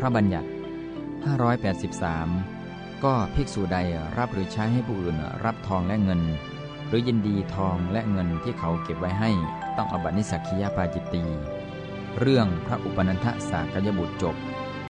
พระบัญญัติ 583 ก็ภิกษุใดรับหรือใช้ให้ผู้อื่นรับทองและเงิน หรือยินดีทองและเงินที่เขาเก็บไว้ให้ต้องอบัตินิสักคียาปาจิตตี เรื่องพระอุปนันทสากยบุตรจบ